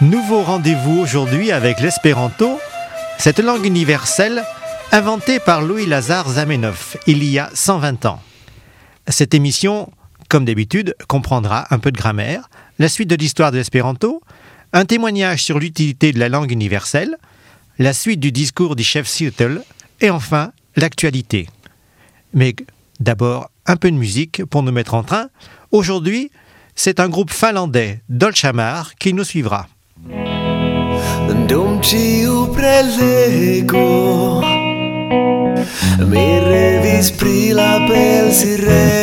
nouveau rendez-vous aujourd'hui avec l'espéranto, cette langue universelle inventée par Louis-Lazare Zamenhof il y a 120 ans. Cette émission, comme d'habitude, comprendra un peu de grammaire, la suite de l'histoire de l'espéranto, un témoignage sur l'utilité de la langue universelle, la suite du discours du chef Seattle et enfin l'actualité. Mais d'abord, un peu de musique pour nous mettre en train. Aujourd'hui, c'est un groupe finlandais, Dolchamar, qui nous suivra. dum ciu prelego mi revis pri la bel sireno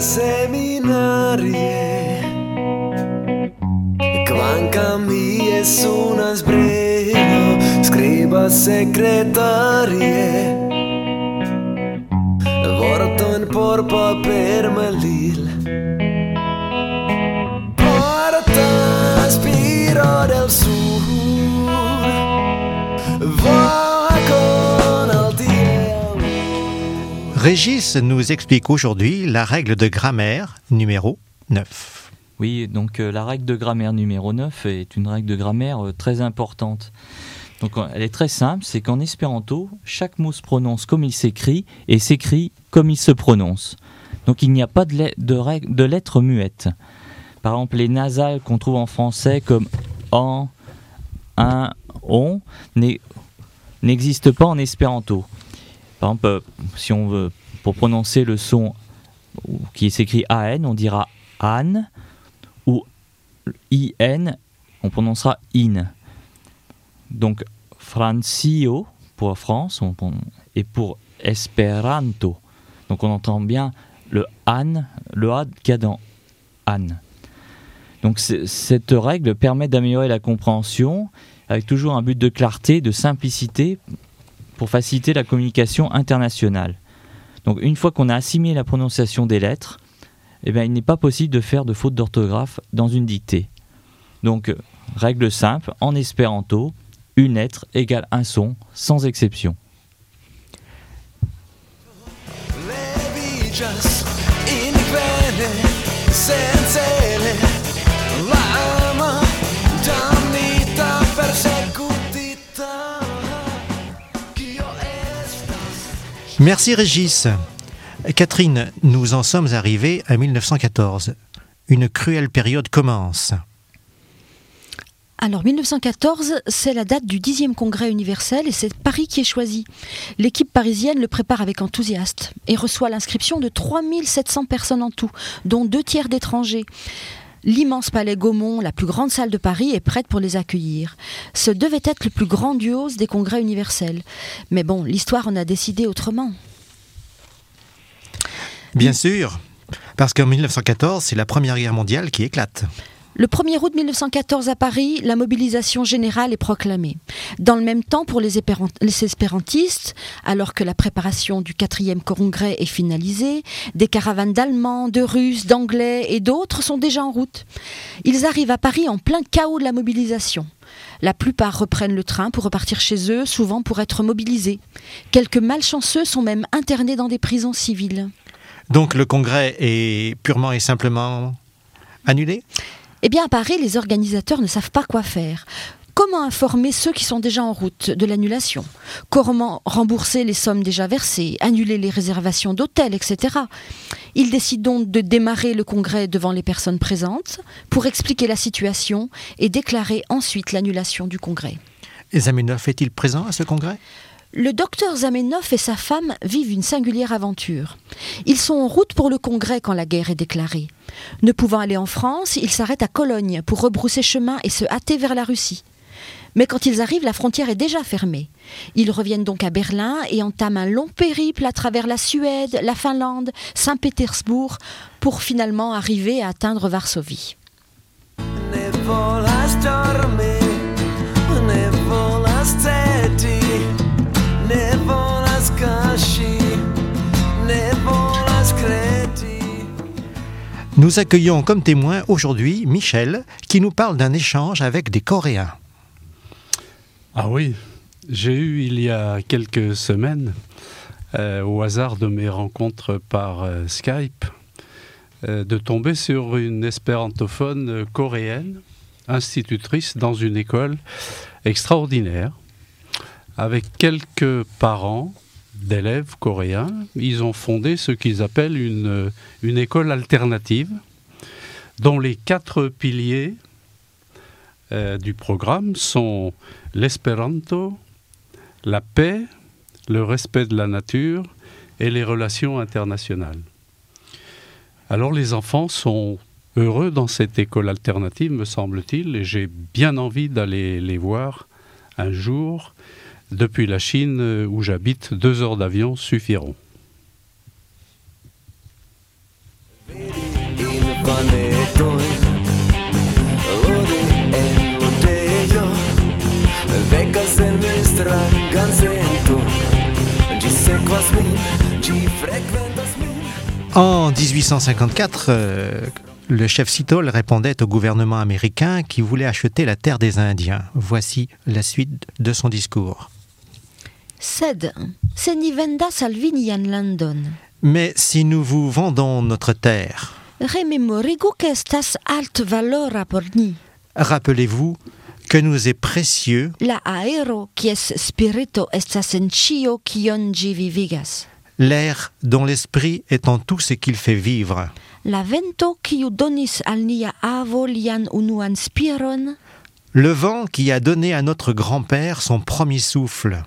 seminarie Kvankam mi es unas breo Skriba secretarie Vorton por paper malil. Régis nous explique aujourd'hui la règle de grammaire numéro 9. Oui, donc euh, la règle de grammaire numéro 9 est une règle de grammaire euh, très importante. Donc euh, elle est très simple, c'est qu'en espéranto, chaque mot se prononce comme il s'écrit et s'écrit comme il se prononce. Donc il n'y a pas de, let- de, lettres muettes. Par exemple, les nasales qu'on trouve en français comme en, un, on n'existent pas en espéranto. Par exemple, euh, si on veut, pour prononcer le son qui s'écrit AN, on dira an ou IN, on prononcera in. Donc Francio pour France et pour Esperanto. Donc on entend bien le an, le a qu'il y a dans an. Donc cette règle permet d'améliorer la compréhension avec toujours un but de clarté, de simplicité pour faciliter la communication internationale. Donc une fois qu'on a assimilé la prononciation des lettres, eh bien, il n'est pas possible de faire de faute d'orthographe dans une dictée. Donc, règle simple, en espéranto, une lettre égale un son, sans exception. Merci Régis. Catherine, nous en sommes arrivés à 1914. Une cruelle période commence. Alors 1914, c'est la date du 10e congrès universel et c'est Paris qui est choisi. L'équipe parisienne le prépare avec enthousiasme et reçoit l'inscription de 3700 personnes en tout, dont deux tiers d'étrangers. L'immense palais Gaumont, la plus grande salle de Paris, est prête pour les accueillir. Ce devait être le plus grandiose des congrès universels. Mais bon, l'histoire en a décidé autrement. Bien sûr, parce qu'en 1914, c'est la Première Guerre mondiale qui éclate. Le 1er août 1914 à Paris, la mobilisation générale est proclamée. Dans le même temps, pour les, espéran- les espérantistes, alors que la préparation du quatrième congrès est finalisée, des caravanes d'Allemands, de Russes, d'Anglais et d'autres sont déjà en route. Ils arrivent à Paris en plein chaos de la mobilisation. La plupart reprennent le train pour repartir chez eux, souvent pour être mobilisés. Quelques malchanceux sont même internés dans des prisons civiles. Donc le congrès est purement et simplement annulé? Eh bien, à Paris, les organisateurs ne savent pas quoi faire. Comment informer ceux qui sont déjà en route de l'annulation? Comment rembourser les sommes déjà versées, annuler les réservations d'hôtels, etc. Ils décident donc de démarrer le congrès devant les personnes présentes pour expliquer la situation et déclarer ensuite l'annulation du congrès. Est-il présent à ce congrès? Le docteur Zamenhof et sa femme vivent une singulière aventure. Ils sont en route pour le congrès quand la guerre est déclarée. Ne pouvant aller en France, ils s'arrêtent à Cologne pour rebrousser chemin et se hâter vers la Russie. Mais quand ils arrivent, la frontière est déjà fermée. Ils reviennent donc à Berlin et entament un long périple à travers la Suède, la Finlande, Saint-Pétersbourg, pour finalement arriver à atteindre Varsovie. Nous accueillons comme témoin aujourd'hui Michel qui nous parle d'un échange avec des Coréens. Ah oui, j'ai eu il y a quelques semaines, euh, au hasard de mes rencontres par euh, Skype, euh, de tomber sur une espérantophone coréenne, institutrice dans une école extraordinaire, avec quelques parents d'élèves coréens. Ils ont fondé ce qu'ils appellent une, une école alternative, dont les quatre piliers euh, du programme sont l'espéranto, la paix, le respect de la nature et les relations internationales. Alors les enfants sont heureux dans cette école alternative, me semble-t-il, et j'ai bien envie d'aller les voir un jour. Depuis la Chine, euh, où j'habite, deux heures d'avion suffiront. En 1854, euh, le chef Sitol répondait au gouvernement américain qui voulait acheter la terre des Indiens. Voici la suite de son discours. Sed, se ni vendas al vi nian landon, Mais si nous vous vendons notre terre, rememorigu que estas alt valora por ni. rappelez-vous que nous est précieux La aero kies spirito estas en ĉio kion ĝi vivigas. l'air dont l'esprit est en tout ce qu'il fait vivre, La vento kiu donis al nia avo lian unuan spiron, le vent qui a donné à notre grand-père son premier souffle,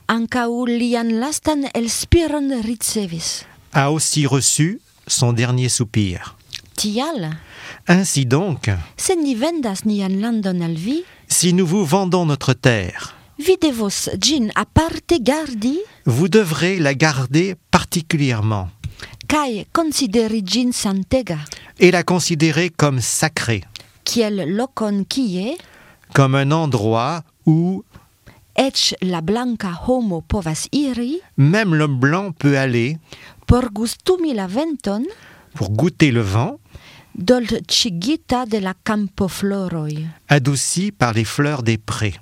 a aussi reçu son dernier soupir. Ainsi donc, si nous vous vendons notre terre, vous devrez la garder particulièrement. Et la considérer comme sacrée, kiel lokon kie? Comme un endroit où eĉ la blanka homo povas iri même l'homme blanc peut aller por gustumi la venton pour goûter le vent, dolĉigita de la kampofloroj. adouci par les fleurs des prés.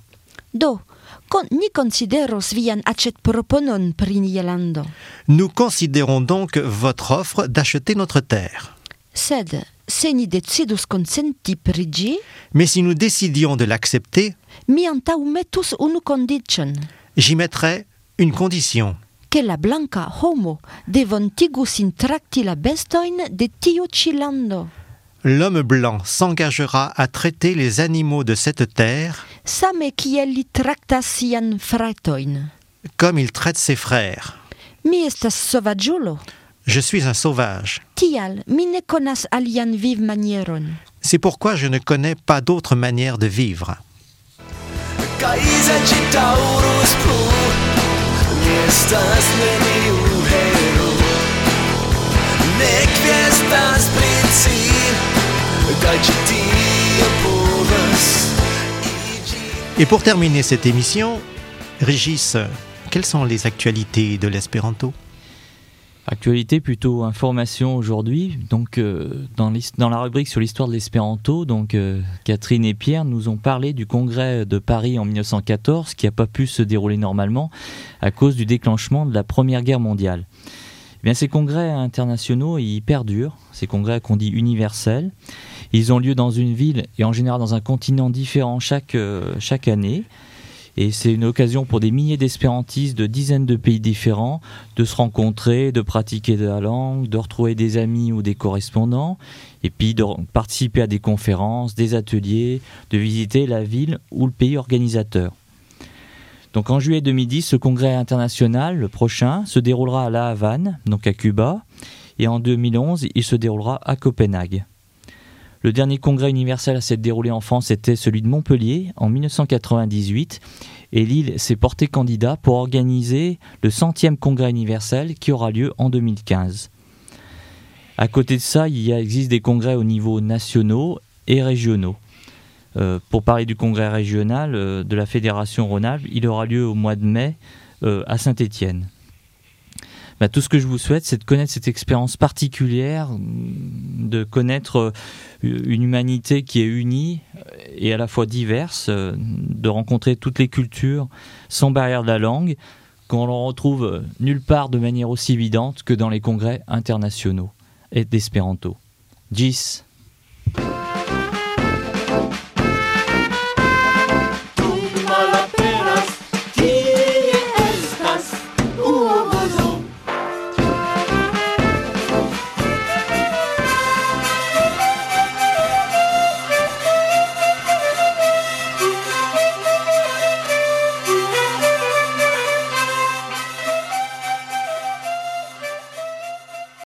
Do, kon, ni konsideros vian aĉetproponon pri nia lando. Nous considérons donc votre offre d'acheter notre terre. Sed, se ni decidus konsenti pri ĝi, Mais si nous décidions de l'accepter, mi antaŭmetus unu kondiĉon, j'y mettrais une condition. ke la blanka homo devontigu sin trakti la bestojn de tiu ĉi lando, L'homme blanc s'engagera à traiter les animaux de cette terre same kiel fratojn. comme il traite ses frères. Mi estas sovaĝulo, Je suis un sauvage. tial mi ne konas alian vivmanieron. C'est pourquoi je ne connais pas d'autre manière de vivre. Et pour terminer cette émission, Régis, quelles sont les actualités de l'espéranto? Actualité plutôt information aujourd'hui. Donc euh, dans, la rubrique sur l'histoire de l'espéranto, donc euh, Catherine et Pierre nous ont parlé du congrès de Paris en 1914 qui n'a pas pu se dérouler normalement à cause du déclenchement de la Première Guerre mondiale. Eh bien, ces congrès internationaux, ils perdurent. Ces congrès qu'on dit universels, ils ont lieu dans une ville et en général dans un continent différent chaque, euh, chaque année. Et c'est une occasion pour des milliers d'espérantistes de dizaines de pays différents de se rencontrer, de pratiquer de la langue, de retrouver des amis ou des correspondants, et puis de participer à des conférences, des ateliers, de visiter la ville ou le pays organisateur. Donc en juillet 2010, ce congrès international, le prochain, se déroulera à La Havane, donc à Cuba, et en 2011, il se déroulera à Copenhague. Le dernier congrès universel à s'être déroulé en France était celui de Montpellier en 1998 et Lille s'est porté candidat pour organiser le centième congrès universel qui aura lieu en 2015. À côté de ça, il existe des congrès au niveau nationaux et régionaux. Euh, pour parler du congrès régional euh, de la Fédération Rhône-Alpes, il aura lieu au mois de mai euh, à Saint-Étienne. Bah, tout ce que je vous souhaite, c'est de connaître cette expérience particulière, de connaître euh, une humanité qui est unie et à la fois diverse, euh, de rencontrer toutes les cultures sans barrière de la langue, qu'on l'on retrouve euh, nulle part de manière aussi évidente que dans les congrès internationaux et d'espéranto. Gis